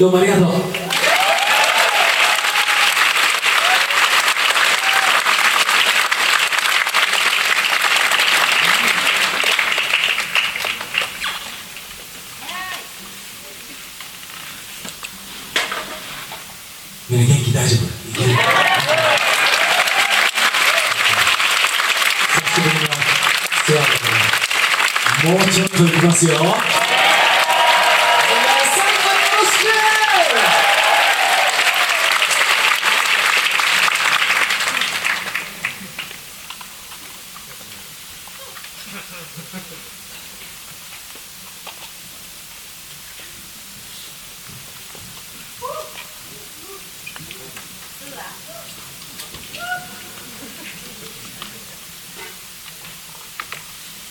どうもありがとう。大丈夫？もうちょっといきますよ。是啊。